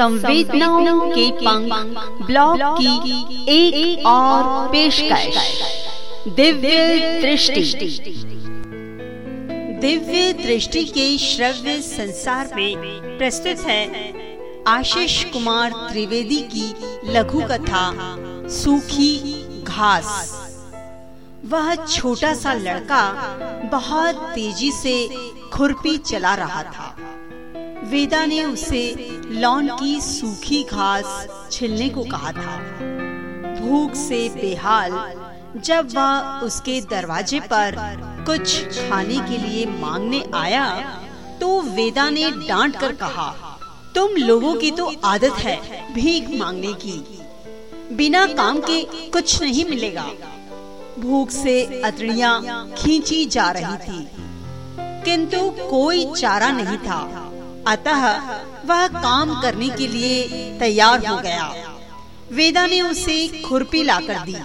संवेदनाओं के पंख ब्लॉग की एक, एक और पेशकश। दिव्य दृष्टि। दिव्य दृष्टि के श्रव्य संसार में प्रस्तुत है आशीष कुमार त्रिवेदी की लघु कथा सूखी घास। वह छोटा सा लड़का बहुत तेज़ी से खुरपी चला रहा था। वेदा ने उसे लॉन की सूखी घास छिलने को कहा था। भूख से बेहाल, जब वह उसके दरवाजे पर कुछ खाने के लिए मांगने आया तो वेदा ने डांट कर कहा, तुम लोगों की तो आदत है भीख मांगने की। बिना काम के कुछ नहीं मिलेगा। भूख से अतड़िया खींची जा रही थी, किंतु कोई चारा नहीं था। अतः वह काम करने के लिए तैयार हो गया। वेदा ने उसे खुरपी लाकर दी।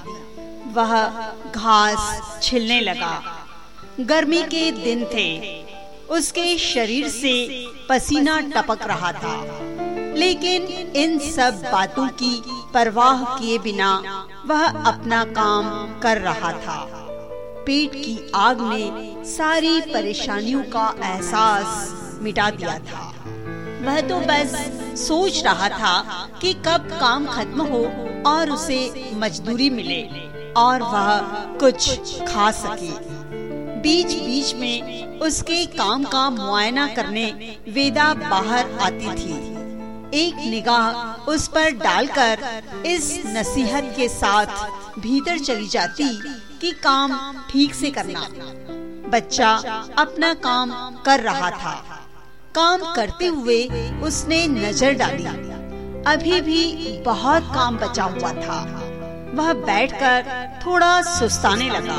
वह घास छिलने लगा। गर्मी के दिन थे। उसके शरीर से पसीना टपक रहा था। लेकिन इन सब बातों की परवाह किए बिना वह अपना काम कर रहा था। पेट की आग ने सारी परेशानियों का एहसास मिटा दिया था। वह तो बस सोच रहा था कि कब काम खत्म हो और उसे मजदूरी मिले और वह कुछ खा सके। बीच बीच में उसके काम का मुआयना करने वेदा बाहर आती थी। एक निगाह उस पर डालकर इस नसीहत के साथ भीतर चली जाती कि काम ठीक से करना। बच्चा अपना काम कर रहा था। काम करते हुए उसने नज़र डाली। अभी भी बहुत काम बचा हुआ था। वह बैठकर थोड़ा सुस्ताने लगा।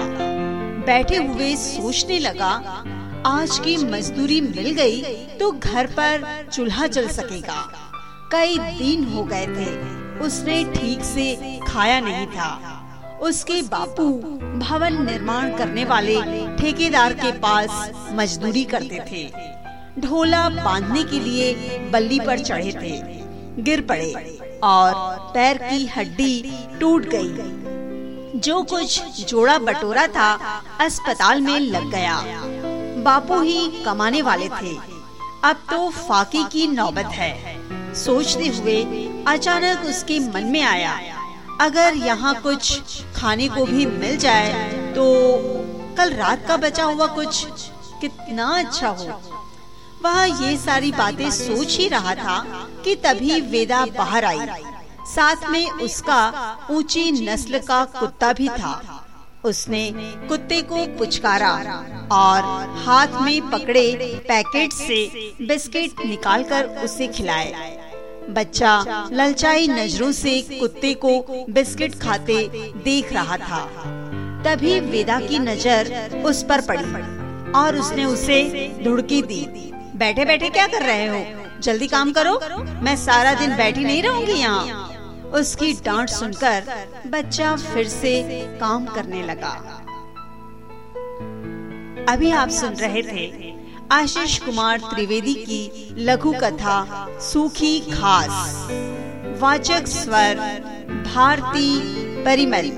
बैठे हुए सोचने लगा, आज की मजदूरी मिल गई तो घर पर चूल्हा जल सकेगा। कई दिन हो गए थे, उसने ठीक से खाया नहीं था। उसके बापू भवन निर्माण करने वाले ठेकेदार के पास मजदूरी करते थे। ढोला बांधने के लिए बल्ली पर चढ़े थे। गिर पड़े और पैर की हड्डी टूट गई। जो कुछ जोड़ा बटोरा था, अस्पताल में लग गया। बापू ही कमाने वाले थे। अब तो फाकी की नौबत है। सोचते हुए अचानक उसके मन में आया, अगर यहाँ कुछ खाने को भी मिल जाए तो कल रात का बचा हुआ कुछ कितना अच्छा हो। वह ये सारी बातें सोच ही रहा था कि तभी वेदा बाहर आई। साथ में उसका ऊँची नस्ल का कुत्ता भी था। उसने कुत्ते को पुचकारा और हाथ में पकड़े पैकेट से बिस्किट निकालकर उसे खिलाए। बच्चा ललचाई नज़रों से कुत्ते को बिस्किट खाते देख रहा था। तभी वेदा की नज़र उस पर पड़ी और उसने उसे धुड़की दी। बैठे बैठे क्या कर रहे हो? जल्दी काम करो। मैं सारा दिन बैठी नहीं रहूँगी यहाँ। उसकी डांट सुनकर बच्चा फिर से काम करने लगा। अभी आप सुन रहे थे आशीष कुमार त्रिवेदी की लघु कथा सूखी खास वाचक स्वर, भारती परिमरी